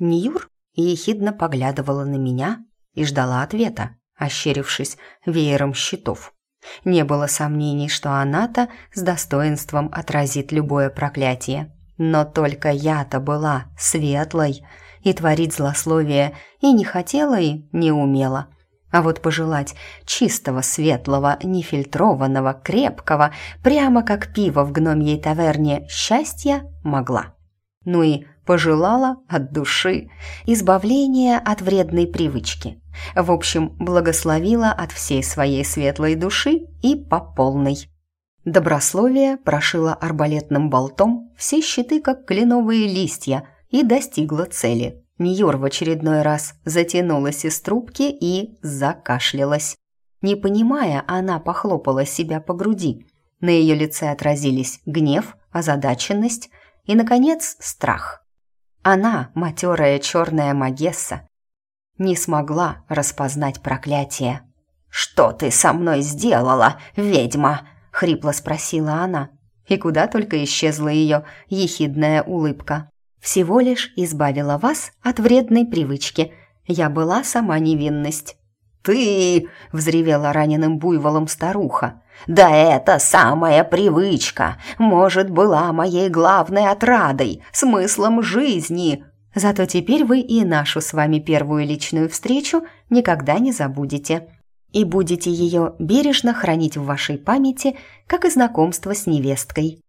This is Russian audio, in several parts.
Ниюр ехидно поглядывала на меня и ждала ответа, ощерившись веером щитов. Не было сомнений, что она-то с достоинством отразит любое проклятие. Но только я-то была светлой, и творить злословие и не хотела, и не умела. А вот пожелать чистого, светлого, нефильтрованного, крепкого, прямо как пиво в гномьей таверне, счастья могла. Ну и пожелала от души избавления от вредной привычки. В общем, благословила от всей своей светлой души и по полной. Добрословие прошило арбалетным болтом все щиты, как кленовые листья, и достигла цели. Ньюр в очередной раз затянулась из трубки и закашлялась. Не понимая, она похлопала себя по груди. На ее лице отразились гнев, озадаченность и, наконец, страх. Она, матерая черная магесса, не смогла распознать проклятие. «Что ты со мной сделала, ведьма?» — хрипло спросила она. И куда только исчезла ее ехидная улыбка. «Всего лишь избавила вас от вредной привычки. Я была сама невинность». «Ты!» — взревела раненым буйволом старуха. «Да это самая привычка, может, была моей главной отрадой, смыслом жизни!» Зато теперь вы и нашу с вами первую личную встречу никогда не забудете. И будете ее бережно хранить в вашей памяти, как и знакомство с невесткой.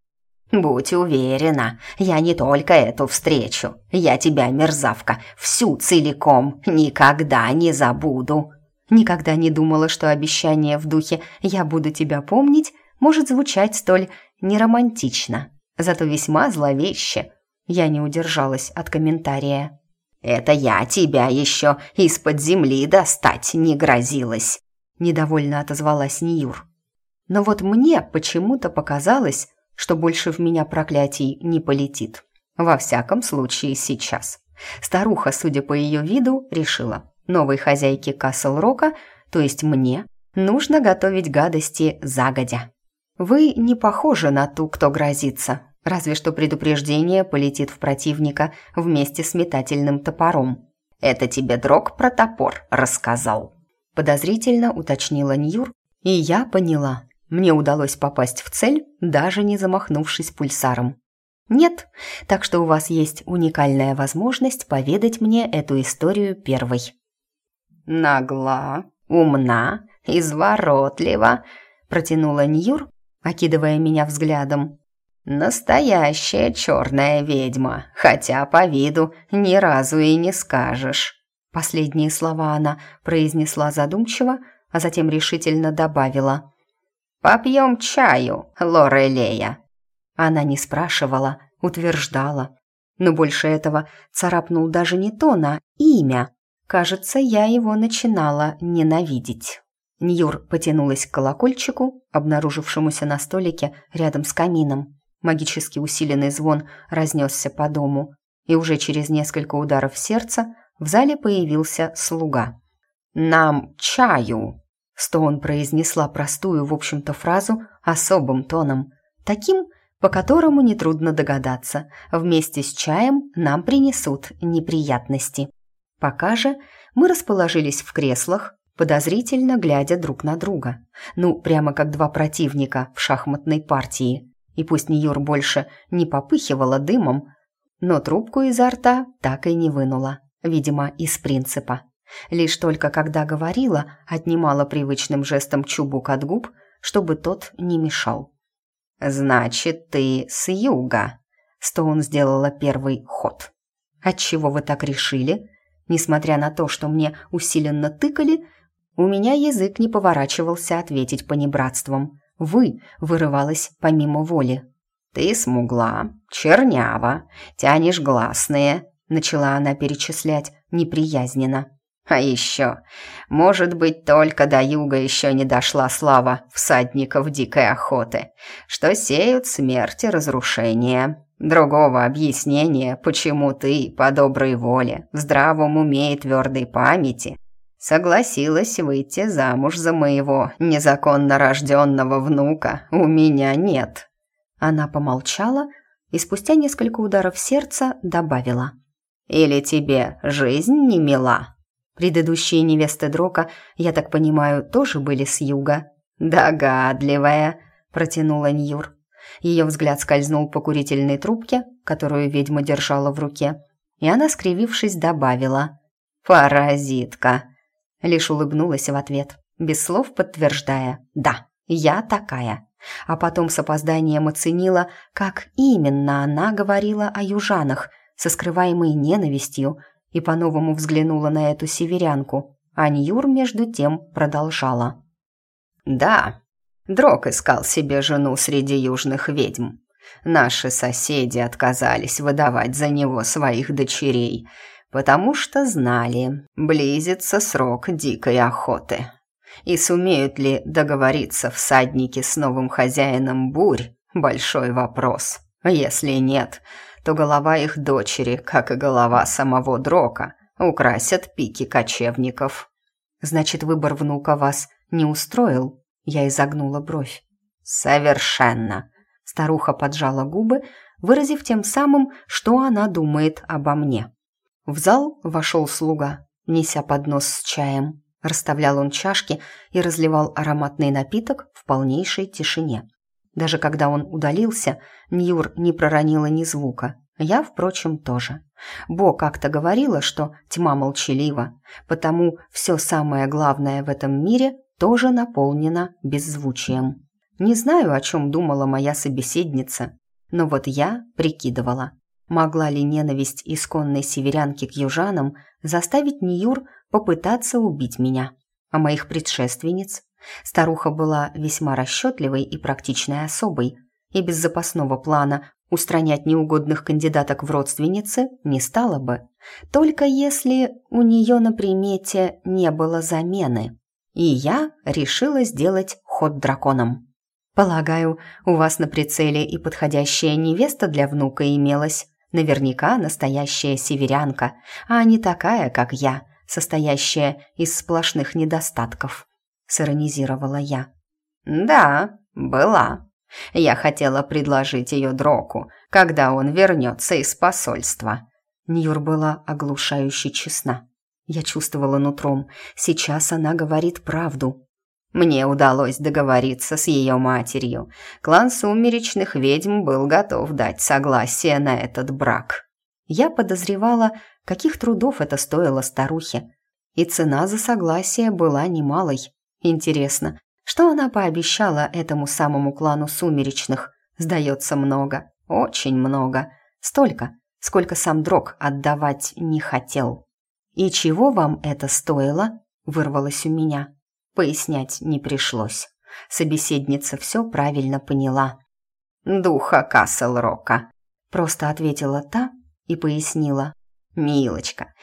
«Будь уверена, я не только эту встречу, я тебя, мерзавка, всю целиком никогда не забуду!» Никогда не думала, что обещание в духе «я буду тебя помнить» может звучать столь неромантично, зато весьма зловеще. Я не удержалась от комментария. «Это я тебя еще из-под земли достать не грозилась», — недовольно отозвалась Ниюр. Но вот мне почему-то показалось, что больше в меня проклятий не полетит. Во всяком случае, сейчас. Старуха, судя по ее виду, решила, Новой хозяйке Касл-Рока, то есть мне, нужно готовить гадости загодя. Вы не похожи на ту, кто грозится, разве что предупреждение полетит в противника вместе с метательным топором. «Это тебе Дрог про топор рассказал», – подозрительно уточнила Ньюр, и я поняла. Мне удалось попасть в цель, даже не замахнувшись пульсаром. Нет, так что у вас есть уникальная возможность поведать мне эту историю первой. «Нагла, умна, изворотлива», — протянула Ньюр, окидывая меня взглядом. «Настоящая черная ведьма, хотя по виду ни разу и не скажешь». Последние слова она произнесла задумчиво, а затем решительно добавила. «Попьем чаю, Лорелея». Она не спрашивала, утверждала. Но больше этого царапнул даже не то на имя, Кажется, я его начинала ненавидеть. Ньюр потянулась к колокольчику, обнаружившемуся на столике рядом с камином. Магически усиленный звон разнесся по дому, и уже через несколько ударов сердца в зале появился слуга. «Нам чаю!» Стоун произнесла простую, в общем-то, фразу особым тоном, таким, по которому нетрудно догадаться, вместе с чаем нам принесут неприятности. Пока же мы расположились в креслах, подозрительно глядя друг на друга. Ну, прямо как два противника в шахматной партии. И пусть Ньюр больше не попыхивала дымом, но трубку изо рта так и не вынула, видимо, из принципа. Лишь только когда говорила, отнимала привычным жестом чубук от губ, чтобы тот не мешал. «Значит, ты с юга?» Стоун сделала первый ход. «Отчего вы так решили?» Несмотря на то, что мне усиленно тыкали, у меня язык не поворачивался ответить понебратством. «Вы» вырывалось помимо воли. «Ты смугла, чернява, тянешь гласные», — начала она перечислять неприязненно. «А еще, может быть, только до юга еще не дошла слава всадников дикой охоты, что сеют смерть и разрушение. Другого объяснения, почему ты, по доброй воле, в здравом уме и твердой памяти, согласилась выйти замуж за моего незаконно рожденного внука, у меня нет». Она помолчала и спустя несколько ударов сердца добавила. Или тебе жизнь не мила?» Предыдущие невесты Дрока, я так понимаю, тоже были с юга. «Догадливая», — протянула Ньюр. Ее взгляд скользнул по курительной трубке, которую ведьма держала в руке, и она, скривившись, добавила «Паразитка!» Лишь улыбнулась в ответ, без слов подтверждая «Да, я такая». А потом с опозданием оценила, как именно она говорила о южанах, со скрываемой ненавистью, и по-новому взглянула на эту северянку. А Ньюр, между тем, продолжала. «Да, Дрог искал себе жену среди южных ведьм. Наши соседи отказались выдавать за него своих дочерей, потому что знали, близится срок дикой охоты. И сумеют ли договориться всадники с новым хозяином бурь – большой вопрос. Если нет, то голова их дочери, как и голова самого Дрока, украсят пики кочевников. Значит, выбор внука вас не устроил? Я изогнула бровь. «Совершенно!» Старуха поджала губы, выразив тем самым, что она думает обо мне. В зал вошел слуга, неся поднос с чаем. Расставлял он чашки и разливал ароматный напиток в полнейшей тишине. Даже когда он удалился, Ньюр не проронила ни звука. Я, впрочем, тоже. Бо как-то говорила, что тьма молчалива, потому все самое главное в этом мире тоже наполнена беззвучием. Не знаю, о чем думала моя собеседница, но вот я прикидывала, могла ли ненависть исконной северянки к южанам заставить Ниюр попытаться убить меня. А моих предшественниц? Старуха была весьма расчетливой и практичной особой, и без запасного плана устранять неугодных кандидаток в родственницы не стала бы, только если у нее на примете не было замены и я решила сделать ход драконом. Полагаю, у вас на прицеле и подходящая невеста для внука имелась. Наверняка настоящая северянка, а не такая, как я, состоящая из сплошных недостатков. Сиронизировала я. Да, была. Я хотела предложить ее Дроку, когда он вернется из посольства. Ньюр была оглушающе честна. Я чувствовала нутром. Сейчас она говорит правду. Мне удалось договориться с ее матерью. Клан сумеречных ведьм был готов дать согласие на этот брак. Я подозревала, каких трудов это стоило старухе. И цена за согласие была немалой. Интересно, что она пообещала этому самому клану сумеречных? Сдается много, очень много. Столько, сколько сам Дрог отдавать не хотел. «И чего вам это стоило?» – вырвалось у меня. Пояснять не пришлось. Собеседница все правильно поняла. «Духа Касл-Рока», – просто ответила та и пояснила. «Милочка,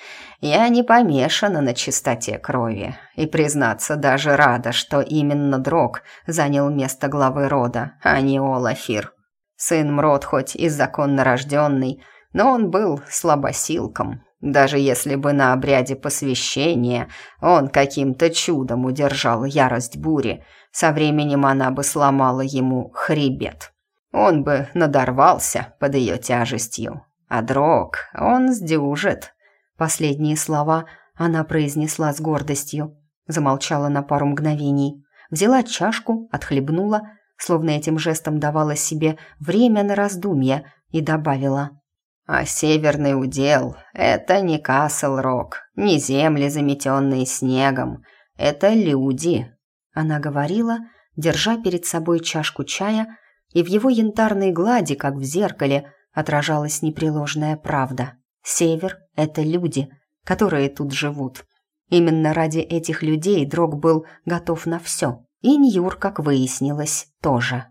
я не помешана на чистоте крови, и, признаться, даже рада, что именно Дрог занял место главы рода, а не Олафир. Сын Мрод хоть и законно рожденный, но он был слабосилком, даже если бы на обряде посвящения он каким-то чудом удержал ярость бури, со временем она бы сломала ему хребет. Он бы надорвался под ее тяжестью. А дрог, он сдюжит. Последние слова она произнесла с гордостью. Замолчала на пару мгновений. Взяла чашку, отхлебнула, словно этим жестом давала себе время на раздумье, и добавила – а северный удел — это не Касл-Рок, не земли, заметенные снегом. Это люди. Она говорила, держа перед собой чашку чая, и в его янтарной глади, как в зеркале, отражалась непреложная правда. Север — это люди, которые тут живут. Именно ради этих людей Дрог был готов на все. И Ньюр, как выяснилось, тоже.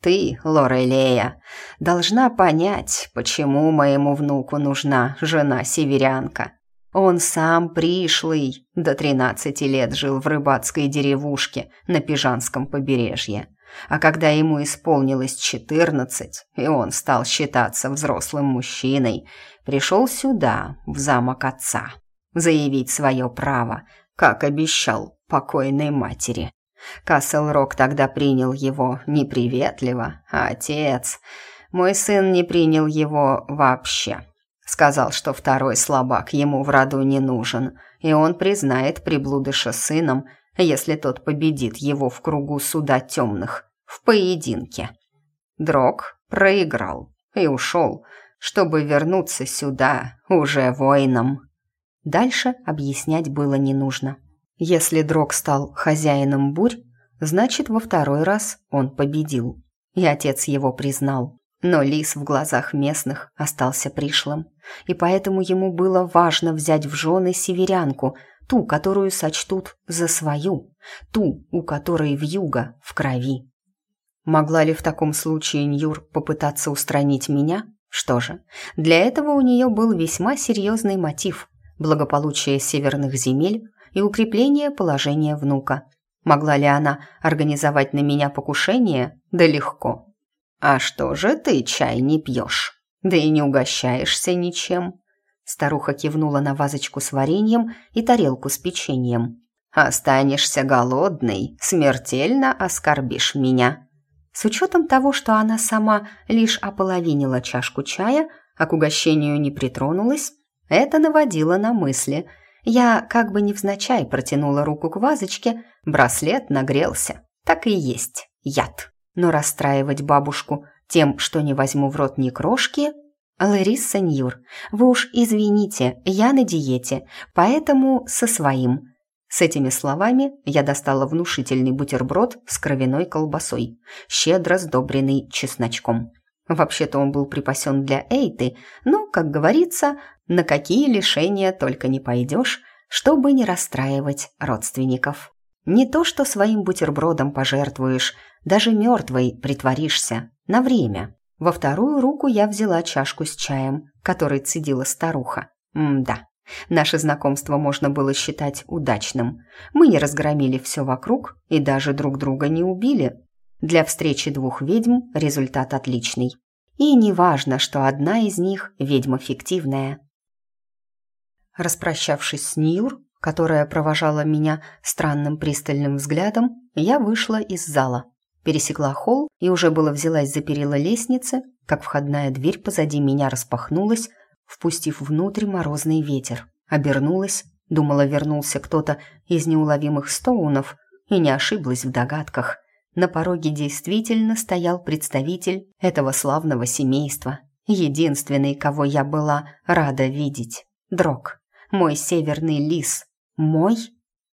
Ты, Лорелея, должна понять, почему моему внуку нужна жена-северянка. Он сам пришлый, до тринадцати лет жил в рыбацкой деревушке на Пижанском побережье. А когда ему исполнилось четырнадцать, и он стал считаться взрослым мужчиной, пришел сюда, в замок отца, заявить свое право, как обещал покойной матери. Касл-Рок тогда принял его неприветливо, а отец... Мой сын не принял его вообще. Сказал, что второй слабак ему в роду не нужен, и он признает приблудыша сыном, если тот победит его в кругу суда темных, в поединке. Дрог проиграл и ушел, чтобы вернуться сюда уже воином. Дальше объяснять было не нужно. Если Дрог стал хозяином бурь, значит, во второй раз он победил. И отец его признал. Но лис в глазах местных остался пришлым, и поэтому ему было важно взять в жены северянку, ту, которую сочтут за свою, ту, у которой вьюга в крови. Могла ли в таком случае Ньюр попытаться устранить меня? Что же, для этого у нее был весьма серьезный мотив – благополучие северных земель и укрепление положения внука. Могла ли она организовать на меня покушение? Да легко. «А что же ты чай не пьешь? Да и не угощаешься ничем?» Старуха кивнула на вазочку с вареньем и тарелку с печеньем. «Останешься голодной, смертельно оскорбишь меня». С учетом того, что она сама лишь ополовинила чашку чая, а к угощению не притронулась, это наводило на мысли. Я как бы невзначай протянула руку к вазочке, браслет нагрелся. Так и есть, яд. Но расстраивать бабушку тем, что не возьму в рот ни крошки... Ларис Сеньюр, вы уж извините, я на диете, поэтому со своим. С этими словами я достала внушительный бутерброд с кровяной колбасой, щедро сдобренный чесночком. Вообще-то он был припасен для Эйты, но, как говорится, на какие лишения только не пойдешь, чтобы не расстраивать родственников. Не то, что своим бутербродом пожертвуешь, даже мертвой притворишься, на время. Во вторую руку я взяла чашку с чаем, который цедила старуха. М-да, Наше знакомство можно было считать удачным. Мы не разгромили все вокруг и даже друг друга не убили. Для встречи двух ведьм результат отличный. И не важно, что одна из них ведьма фиктивная. Распрощавшись с Ньюр, которая провожала меня странным пристальным взглядом, я вышла из зала. Пересекла холл и уже было взялась за перила лестницы, как входная дверь позади меня распахнулась, впустив внутрь морозный ветер. Обернулась, думала, вернулся кто-то из неуловимых стоунов, и не ошиблась в догадках. На пороге действительно стоял представитель этого славного семейства, единственный, кого я была рада видеть. Дрог, мой северный лис. Мой?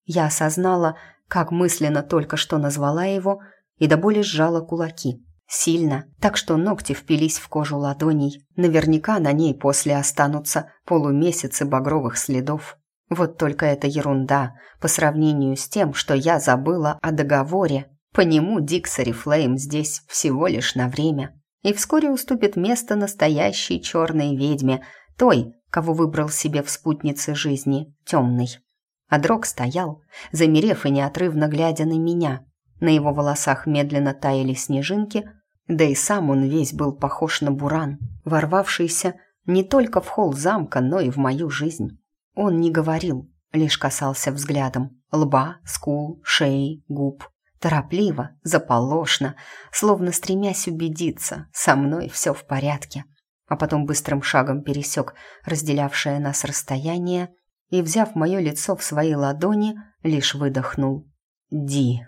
Я осознала, как мысленно только что назвала его, и до боли сжала кулаки. Сильно, так что ногти впились в кожу ладоней. Наверняка на ней после останутся полумесяцы багровых следов. Вот только это ерунда по сравнению с тем, что я забыла о договоре. По нему Диксари Флейм здесь всего лишь на время. И вскоре уступит место настоящей черной ведьме, той, кого выбрал себе в спутнице жизни, темный. А Дрог стоял, замерев и неотрывно глядя на меня. На его волосах медленно таяли снежинки – да и сам он весь был похож на буран, ворвавшийся не только в холл замка, но и в мою жизнь. Он не говорил, лишь касался взглядом лба, скул, шеи, губ. Торопливо, заполошно, словно стремясь убедиться, со мной все в порядке. А потом быстрым шагом пересек разделявшее нас расстояние и, взяв мое лицо в свои ладони, лишь выдохнул. «Ди».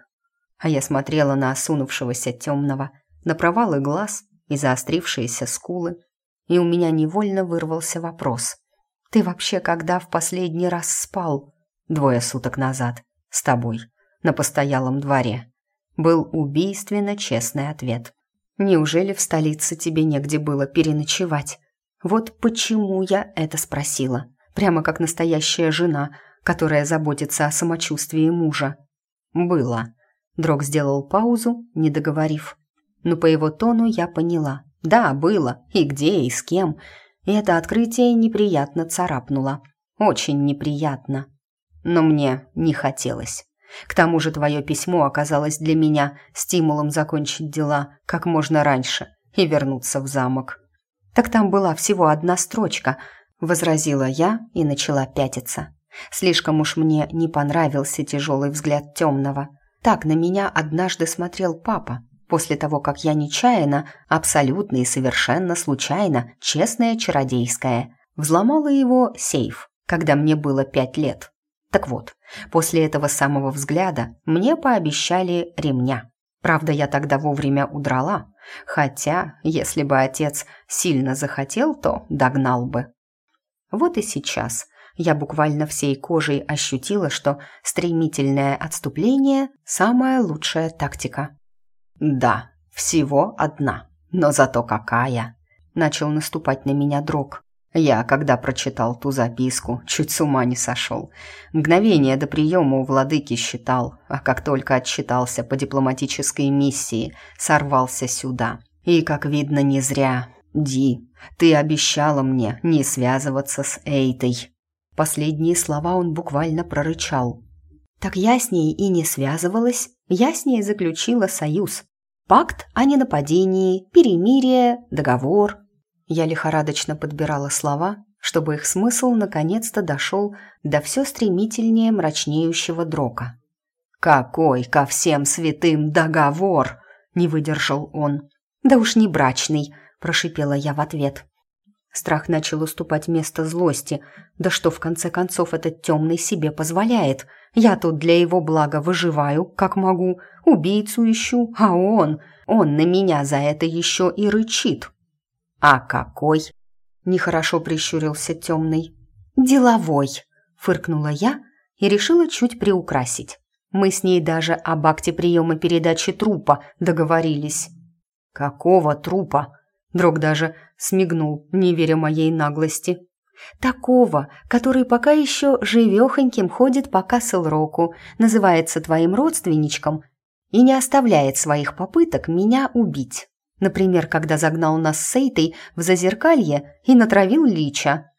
А я смотрела на осунувшегося темного, на провалы глаз и заострившиеся скулы, и у меня невольно вырвался вопрос. «Ты вообще когда в последний раз спал?» «Двое суток назад. С тобой. На постоялом дворе». Был убийственно честный ответ. «Неужели в столице тебе негде было переночевать?» Вот почему я это спросила. Прямо как настоящая жена, которая заботится о самочувствии мужа. «Было». Дрог сделал паузу, не договорив но по его тону я поняла. Да, было, и где, и с кем. И это открытие неприятно царапнуло. Очень неприятно. Но мне не хотелось. К тому же твое письмо оказалось для меня стимулом закончить дела как можно раньше и вернуться в замок. «Так там была всего одна строчка», — возразила я и начала пятиться. Слишком уж мне не понравился тяжелый взгляд темного. Так на меня однажды смотрел папа, после того, как я нечаянно, абсолютно и совершенно случайно, честная чародейская, Взломала его сейф, когда мне было пять лет. Так вот, после этого самого взгляда мне пообещали ремня. Правда, я тогда вовремя удрала, хотя, если бы отец сильно захотел, то догнал бы. Вот и сейчас я буквально всей кожей ощутила, что стремительное отступление – самая лучшая тактика. «Да, всего одна, но зато какая!» – начал наступать на меня дрог. Я, когда прочитал ту записку, чуть с ума не сошел. Мгновение до приема у владыки считал, а как только отчитался по дипломатической миссии, сорвался сюда. И, как видно, не зря. «Ди, ты обещала мне не связываться с Эйтой». Последние слова он буквально прорычал. «Так я с ней и не связывалась. Я с ней заключила союз. Пакт о ненападении, перемирие, договор, я лихорадочно подбирала слова, чтобы их смысл наконец-то дошел до все стремительнее мрачнеющего дрока. «Какой ко всем святым договор!» — не выдержал он. «Да уж не брачный!» — прошипела я в ответ. Страх начал уступать место злости. Да что в конце концов этот темный себе позволяет? Я тут для его блага выживаю, как могу, убийцу ищу, а он... Он на меня за это еще и рычит. «А какой?» – нехорошо прищурился темный. «Деловой», – фыркнула я и решила чуть приукрасить. Мы с ней даже об акте приема передачи трупа договорились. «Какого трупа?» Дрог даже смигнул, не веря моей наглости. «Такого, который пока еще живехоньким ходит по Касл-Року, называется твоим родственничком и не оставляет своих попыток меня убить». Например, когда загнал нас с Сейтой в зазеркалье и натравил Лича.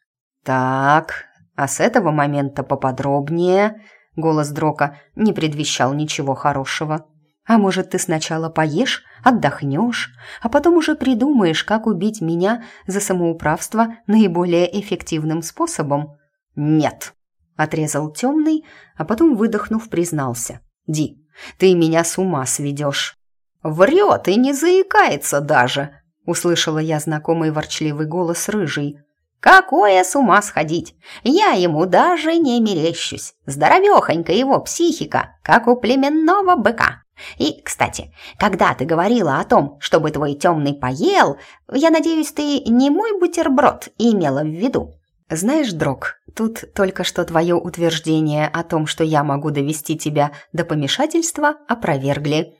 «Так, а с этого момента поподробнее...» Голос Дрока не предвещал ничего хорошего. «А может, ты сначала поешь, отдохнешь, а потом уже придумаешь, как убить меня за самоуправство наиболее эффективным способом?» «Нет», — отрезал темный, а потом, выдохнув, признался. «Ди, ты меня с ума сведешь». «Врет и не заикается даже!» — услышала я знакомый ворчливый голос рыжий. «Какое с ума сходить! Я ему даже не мерещусь. Здоровехонька его психика, как у племенного быка. И, кстати, когда ты говорила о том, чтобы твой темный поел, я надеюсь, ты не мой бутерброд имела в виду?» «Знаешь, Дрог, тут только что твое утверждение о том, что я могу довести тебя до помешательства, опровергли»,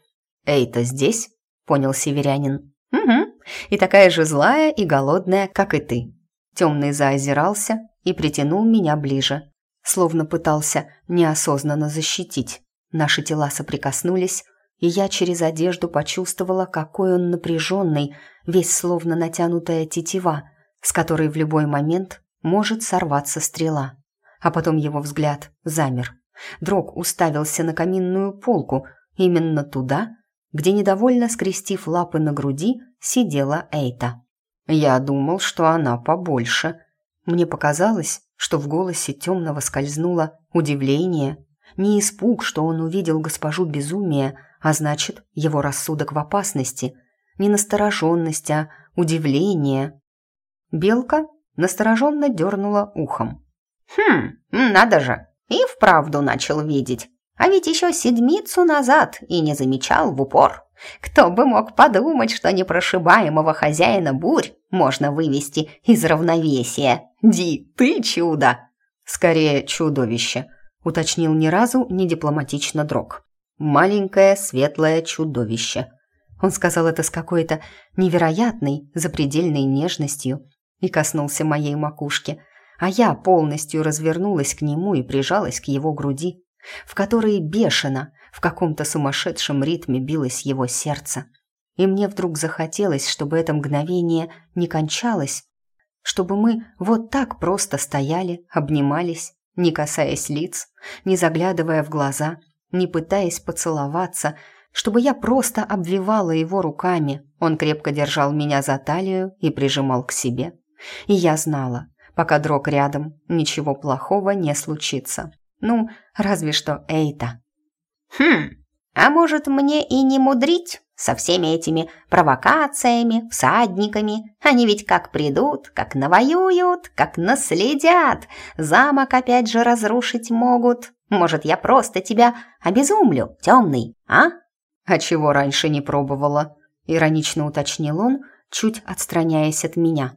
«Эй-то здесь?» — понял северянин. «Угу, и такая же злая и голодная, как и ты». Темный заозирался и притянул меня ближе, словно пытался неосознанно защитить. Наши тела соприкоснулись, и я через одежду почувствовала, какой он напряженный, весь словно натянутая тетива, с которой в любой момент может сорваться стрела. А потом его взгляд замер. Дрог уставился на каминную полку, именно туда, где, недовольно скрестив лапы на груди, сидела Эйта. «Я думал, что она побольше». Мне показалось, что в голосе темного скользнуло удивление. Не испуг, что он увидел госпожу безумия, а значит, его рассудок в опасности. Не настороженность, а удивление. Белка настороженно дернула ухом. «Хм, надо же, и вправду начал видеть. А ведь еще седмицу назад и не замечал в упор. Кто бы мог подумать, что непрошибаемого хозяина бурь можно вывести из равновесия. Ди, ты чудо! Скорее, чудовище, уточнил ни разу не дипломатично Дрог. Маленькое светлое чудовище. Он сказал это с какой-то невероятной, запредельной нежностью и коснулся моей макушки, а я полностью развернулась к нему и прижалась к его груди в которые бешено, в каком-то сумасшедшем ритме билось его сердце. И мне вдруг захотелось, чтобы это мгновение не кончалось, чтобы мы вот так просто стояли, обнимались, не касаясь лиц, не заглядывая в глаза, не пытаясь поцеловаться, чтобы я просто обвивала его руками. Он крепко держал меня за талию и прижимал к себе. И я знала, пока дрог рядом, ничего плохого не случится. Ну, разве что Эйта. «Хм, А может, мне и не мудрить со всеми этими провокациями, всадниками? Они ведь как придут, как навоюют, как наследят. Замок опять же разрушить могут. Может, я просто тебя обезумлю, темный, а? А чего раньше не пробовала? Иронично уточнил он, чуть отстраняясь от меня.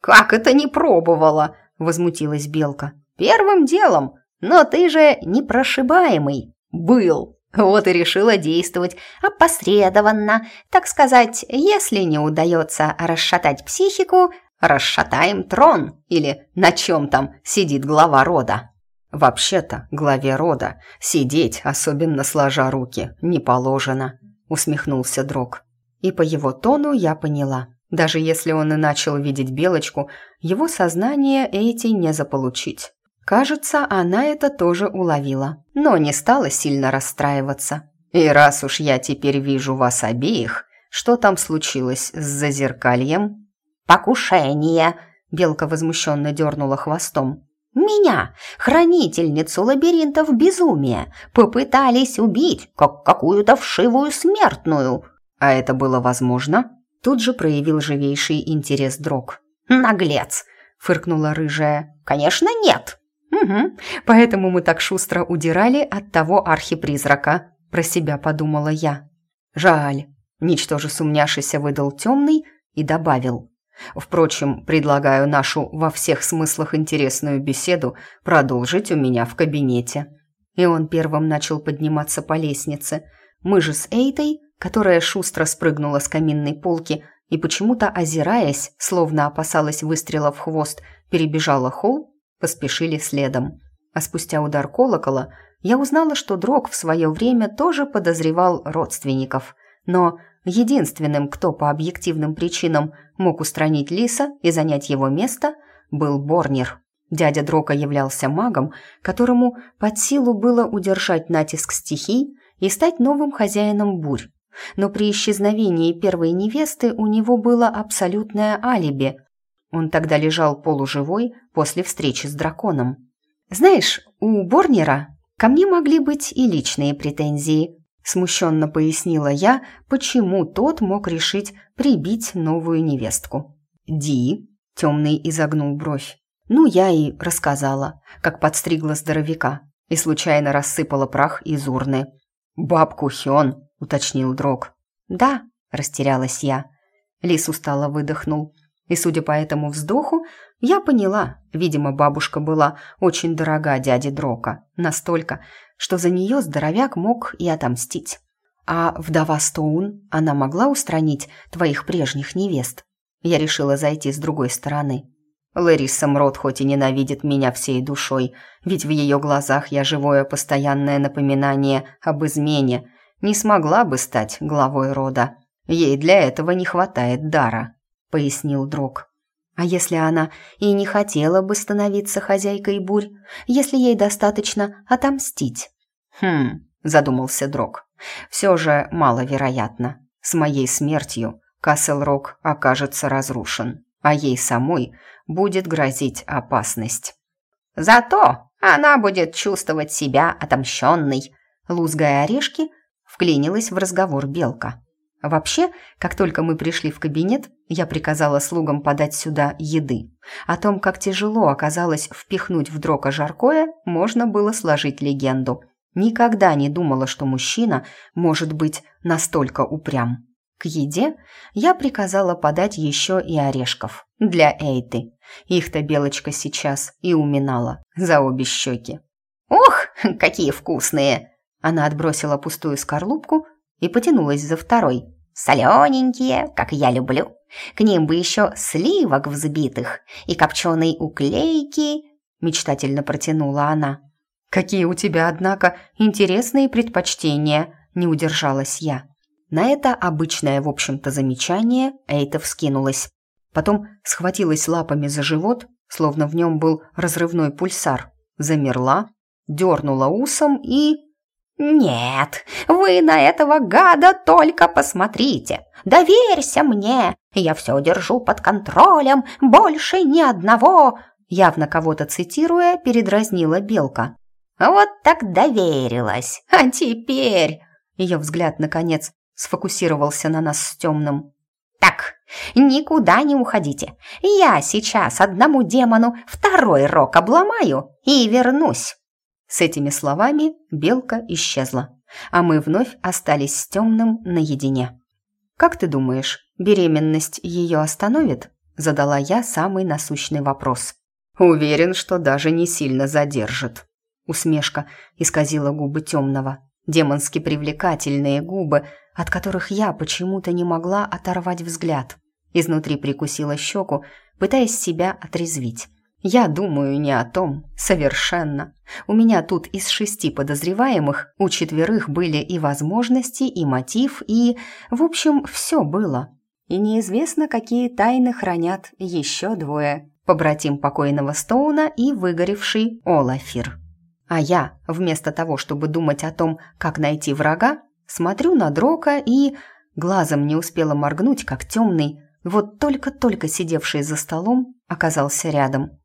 «Как это не пробовала?» – возмутилась Белка. «Первым делом. Но ты же непрошибаемый. Был. Вот и решила действовать опосредованно. Так сказать, если не удается расшатать психику, расшатаем трон. Или на чем там сидит глава рода». «Вообще-то, главе рода сидеть, особенно сложа руки, не положено», – усмехнулся Дрог. И по его тону я поняла. Даже если он и начал видеть Белочку, его сознание эти не заполучить. Кажется, она это тоже уловила, но не стала сильно расстраиваться. «И раз уж я теперь вижу вас обеих, что там случилось с зазеркальем?» «Покушение!» – Белка возмущенно дернула хвостом. «Меня, хранительницу лабиринтов безумия, попытались убить, как какую-то вшивую смертную!» «А это было возможно?» Тут же проявил живейший интерес Дрог. «Наглец!» – фыркнула рыжая. «Конечно, нет!» «Угу, поэтому мы так шустро удирали от того архипризрака», – про себя подумала я. «Жаль», – ничтоже сумняшися выдал темный и добавил. «Впрочем, предлагаю нашу во всех смыслах интересную беседу продолжить у меня в кабинете». И он первым начал подниматься по лестнице. Мы же с Эйтой которая шустро спрыгнула с каминной полки и почему-то, озираясь, словно опасалась выстрела в хвост, перебежала холл, поспешили следом. А спустя удар колокола я узнала, что Дрог в свое время тоже подозревал родственников. Но единственным, кто по объективным причинам мог устранить Лиса и занять его место, был Борнер. Дядя Дрока являлся магом, которому под силу было удержать натиск стихий и стать новым хозяином бурь. Но при исчезновении первой невесты у него было абсолютное алиби. Он тогда лежал полуживой после встречи с драконом. «Знаешь, у Борнера ко мне могли быть и личные претензии», смущенно пояснила я, почему тот мог решить прибить новую невестку. «Ди?» – темный изогнул бровь. Ну, я и рассказала, как подстригла здоровяка и случайно рассыпала прах из урны. «Бабку Хён уточнил Дрог. «Да», – растерялась я. Лис устало выдохнул. И, судя по этому вздоху, я поняла, видимо, бабушка была очень дорога дяде Дрока, настолько, что за нее здоровяк мог и отомстить. А вдова Стоун, она могла устранить твоих прежних невест? Я решила зайти с другой стороны. Лариса Мрот хоть и ненавидит меня всей душой, ведь в ее глазах я живое постоянное напоминание об измене, не смогла бы стать главой рода. Ей для этого не хватает дара», — пояснил Дрог. «А если она и не хотела бы становиться хозяйкой бурь, если ей достаточно отомстить?» «Хм», — задумался Дрог. «Все же маловероятно. С моей смертью Касл-Рок окажется разрушен, а ей самой будет грозить опасность». «Зато она будет чувствовать себя отомщенной», — лузгая орешки, — вклинилась в разговор Белка. Вообще, как только мы пришли в кабинет, я приказала слугам подать сюда еды. О том, как тяжело оказалось впихнуть в дрока жаркое, можно было сложить легенду. Никогда не думала, что мужчина может быть настолько упрям. К еде я приказала подать еще и орешков для Эйты. Их-то Белочка сейчас и уминала за обе щеки. «Ох, какие вкусные!» Она отбросила пустую скорлупку и потянулась за второй. «Солененькие, как я люблю. К ним бы еще сливок взбитых и копченой уклейки», мечтательно протянула она. «Какие у тебя, однако, интересные предпочтения», не удержалась я. На это обычное, в общем-то, замечание Эйта вскинулась. Потом схватилась лапами за живот, словно в нем был разрывной пульсар, замерла, дернула усом и... «Нет, вы на этого гада только посмотрите! Доверься мне! Я все держу под контролем, больше ни одного!» Явно кого-то цитируя, передразнила Белка. «Вот так доверилась, а теперь...» Ее взгляд, наконец, сфокусировался на нас с темным. «Так, никуда не уходите. Я сейчас одному демону второй рог обломаю и вернусь». С этими словами белка исчезла, а мы вновь остались с темным наедине. «Как ты думаешь, беременность ее остановит?» Задала я самый насущный вопрос. «Уверен, что даже не сильно задержит». Усмешка исказила губы темного. Демонски привлекательные губы, от которых я почему-то не могла оторвать взгляд. Изнутри прикусила щеку, пытаясь себя отрезвить. Я думаю не о том, совершенно. У меня тут из шести подозреваемых у четверых были и возможности, и мотив, и... В общем, все было. И неизвестно, какие тайны хранят еще двое. Побратим покойного Стоуна и выгоревший Олафир. А я, вместо того, чтобы думать о том, как найти врага, смотрю на Дрока и... Глазом не успела моргнуть, как темный, вот только-только сидевший за столом, оказался рядом.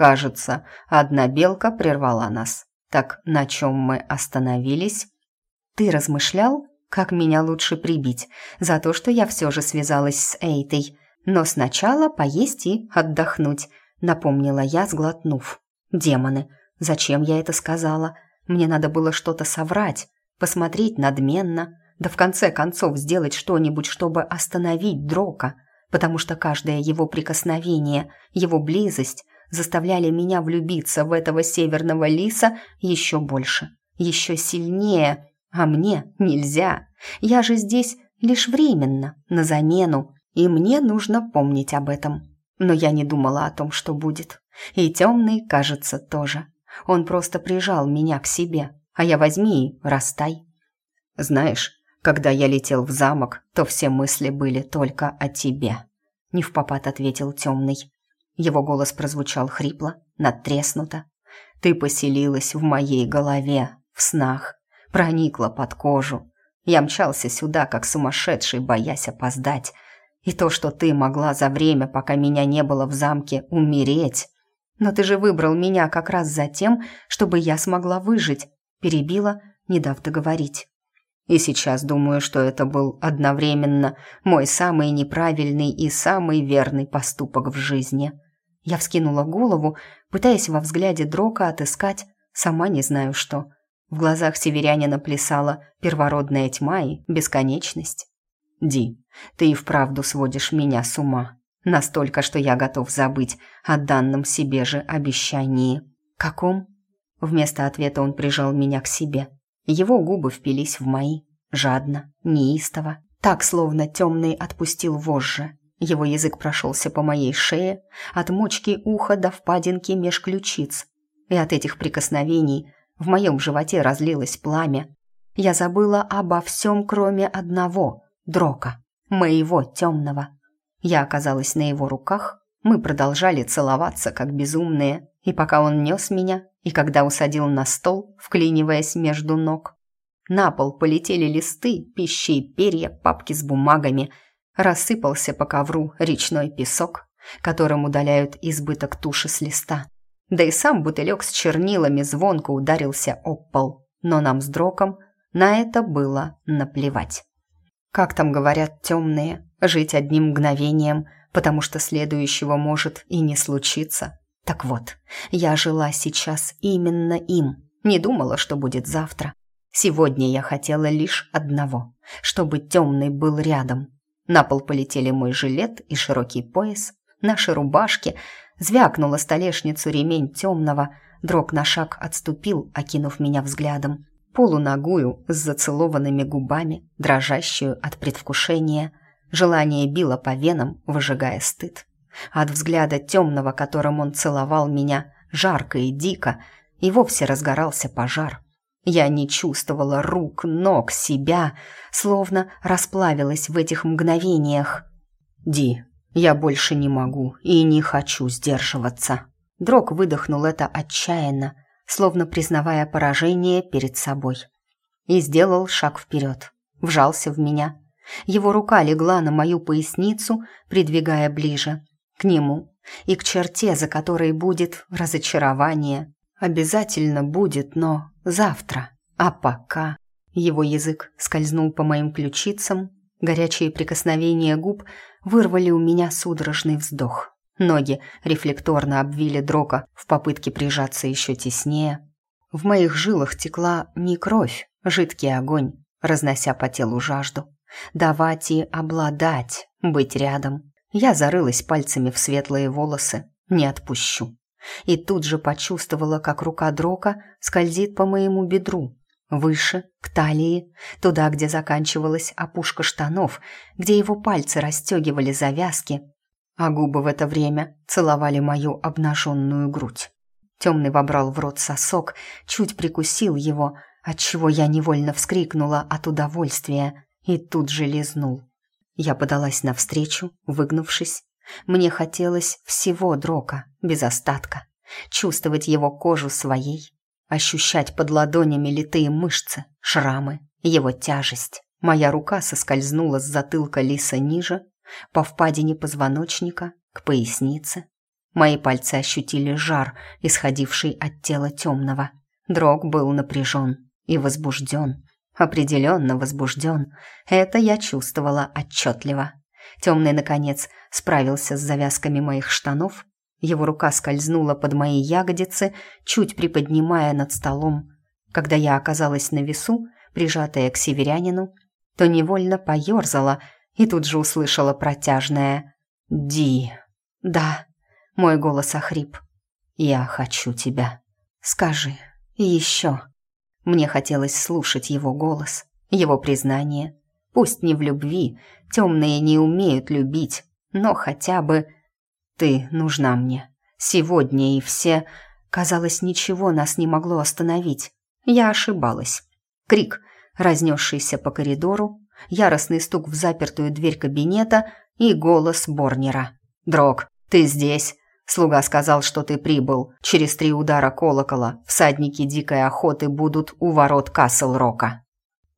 Кажется, одна белка прервала нас. Так на чем мы остановились? Ты размышлял, как меня лучше прибить, за то, что я все же связалась с Эйтой. Но сначала поесть и отдохнуть, напомнила я, сглотнув. Демоны, зачем я это сказала? Мне надо было что-то соврать, посмотреть надменно, да в конце концов сделать что-нибудь, чтобы остановить Дрока, потому что каждое его прикосновение, его близость заставляли меня влюбиться в этого северного лиса еще больше, еще сильнее, а мне нельзя. Я же здесь лишь временно, на замену, и мне нужно помнить об этом. Но я не думала о том, что будет. И темный, кажется, тоже. Он просто прижал меня к себе, а я возьми и растай. Знаешь, когда я летел в замок, то все мысли были только о тебе. Не в попад ответил темный. Его голос прозвучал хрипло, надтреснуто. «Ты поселилась в моей голове, в снах, проникла под кожу. Я мчался сюда, как сумасшедший, боясь опоздать. И то, что ты могла за время, пока меня не было в замке, умереть. Но ты же выбрал меня как раз за тем, чтобы я смогла выжить», перебила, не дав договорить. И сейчас думаю, что это был одновременно мой самый неправильный и самый верный поступок в жизни. Я вскинула голову, пытаясь во взгляде Дрока отыскать, сама не знаю что. В глазах северянина плясала первородная тьма и бесконечность. «Ди, ты и вправду сводишь меня с ума. Настолько, что я готов забыть о данном себе же обещании». «Каком?» Вместо ответа он прижал меня к себе. Его губы впились в мои, жадно, неистово, так, словно темный отпустил вожжи. Его язык прошелся по моей шее, от мочки уха до впадинки меж ключиц. И от этих прикосновений в моем животе разлилось пламя. Я забыла обо всем, кроме одного — Дрока, моего темного. Я оказалась на его руках, мы продолжали целоваться, как безумные, и пока он нес меня, и когда усадил на стол, вклиниваясь между ног. На пол полетели листы, пищи, перья, папки с бумагами — Рассыпался по ковру речной песок, которым удаляют избыток туши с листа. Да и сам бутылек с чернилами звонко ударился об пол. Но нам с дроком на это было наплевать. Как там говорят темные, жить одним мгновением, потому что следующего может и не случиться. Так вот, я жила сейчас именно им, не думала, что будет завтра. Сегодня я хотела лишь одного, чтобы темный был рядом, на пол полетели мой жилет и широкий пояс, наши рубашки. Звякнула столешницу ремень темного. Дрог на шаг отступил, окинув меня взглядом. Полуногую, с зацелованными губами, дрожащую от предвкушения. Желание било по венам, выжигая стыд. От взгляда темного, которым он целовал меня, жарко и дико, и вовсе разгорался пожар. Я не чувствовала рук, ног, себя, словно расплавилась в этих мгновениях. «Ди, я больше не могу и не хочу сдерживаться». Дрог выдохнул это отчаянно, словно признавая поражение перед собой. И сделал шаг вперед, вжался в меня. Его рука легла на мою поясницу, придвигая ближе, к нему и к черте, за которой будет разочарование. Обязательно будет, но завтра. А пока... Его язык скользнул по моим ключицам, горячие прикосновения губ вырвали у меня судорожный вздох. Ноги рефлекторно обвили Дрока в попытке прижаться еще теснее. В моих жилах текла не кровь, жидкий огонь, разнося по телу жажду. Давать и обладать, быть рядом. Я зарылась пальцами в светлые волосы, не отпущу. И тут же почувствовала, как рука Дрока скользит по моему бедру, выше, к талии, туда, где заканчивалась опушка штанов, где его пальцы расстегивали завязки, а губы в это время целовали мою обнаженную грудь. Темный вобрал в рот сосок, чуть прикусил его, отчего я невольно вскрикнула от удовольствия и тут же лизнул. Я подалась навстречу, выгнувшись. Мне хотелось всего дрока, без остатка. Чувствовать его кожу своей, ощущать под ладонями литые мышцы, шрамы, его тяжесть. Моя рука соскользнула с затылка лиса ниже, по впадине позвоночника, к пояснице. Мои пальцы ощутили жар, исходивший от тела темного. Дрог был напряжен и возбужден. Определенно возбужден. Это я чувствовала отчетливо. Темный, наконец, справился с завязками моих штанов. Его рука скользнула под мои ягодицы, чуть приподнимая над столом. Когда я оказалась на весу, прижатая к северянину, то невольно поерзала и тут же услышала протяжное «Ди». «Да», мой голос охрип. «Я хочу тебя. Скажи. Еще». Мне хотелось слушать его голос, его признание. Пусть не в любви, темные не умеют любить, но хотя бы «ты нужна мне». Сегодня и все... Казалось, ничего нас не могло остановить. Я ошибалась. Крик, разнесшийся по коридору, яростный стук в запертую дверь кабинета и голос Борнера. «Дрог, ты здесь?» Слуга сказал, что ты прибыл. Через три удара колокола всадники дикой охоты будут у ворот Касл-Рока».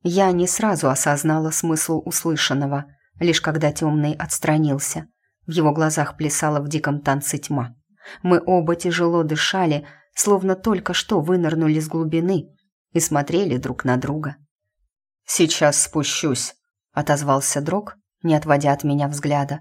Я не сразу осознала смысл услышанного, лишь когда темный отстранился. В его глазах плясала в диком танце тьма. Мы оба тяжело дышали, словно только что вынырнули с глубины и смотрели друг на друга. «Сейчас спущусь», — отозвался Дрог, не отводя от меня взгляда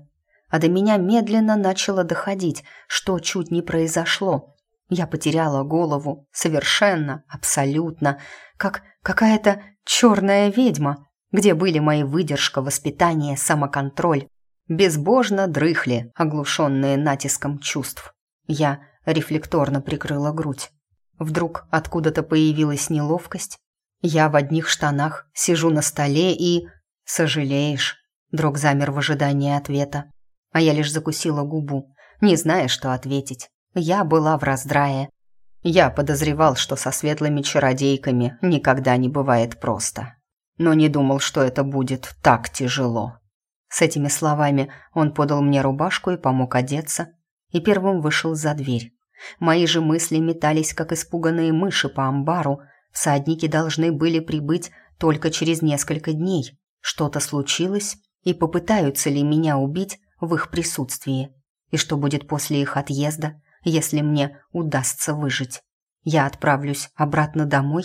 а до меня медленно начало доходить, что чуть не произошло. Я потеряла голову, совершенно, абсолютно, как какая-то черная ведьма, где были мои выдержка, воспитание, самоконтроль. Безбожно дрыхли, оглушенные натиском чувств. Я рефлекторно прикрыла грудь. Вдруг откуда-то появилась неловкость. Я в одних штанах сижу на столе и... «Сожалеешь?» Дрог замер в ожидании ответа а я лишь закусила губу, не зная, что ответить. Я была в раздрае. Я подозревал, что со светлыми чародейками никогда не бывает просто. Но не думал, что это будет так тяжело. С этими словами он подал мне рубашку и помог одеться, и первым вышел за дверь. Мои же мысли метались, как испуганные мыши по амбару. Всадники должны были прибыть только через несколько дней. Что-то случилось, и попытаются ли меня убить, в их присутствии. И что будет после их отъезда, если мне удастся выжить? Я отправлюсь обратно домой?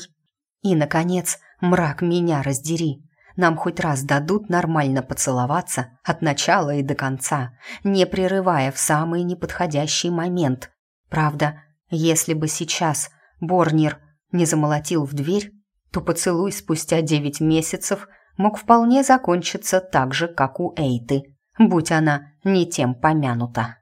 И, наконец, мрак меня раздери. Нам хоть раз дадут нормально поцеловаться от начала и до конца, не прерывая в самый неподходящий момент. Правда, если бы сейчас Борнер не замолотил в дверь, то поцелуй спустя девять месяцев мог вполне закончиться так же, как у Эйты будь она не тем помянута.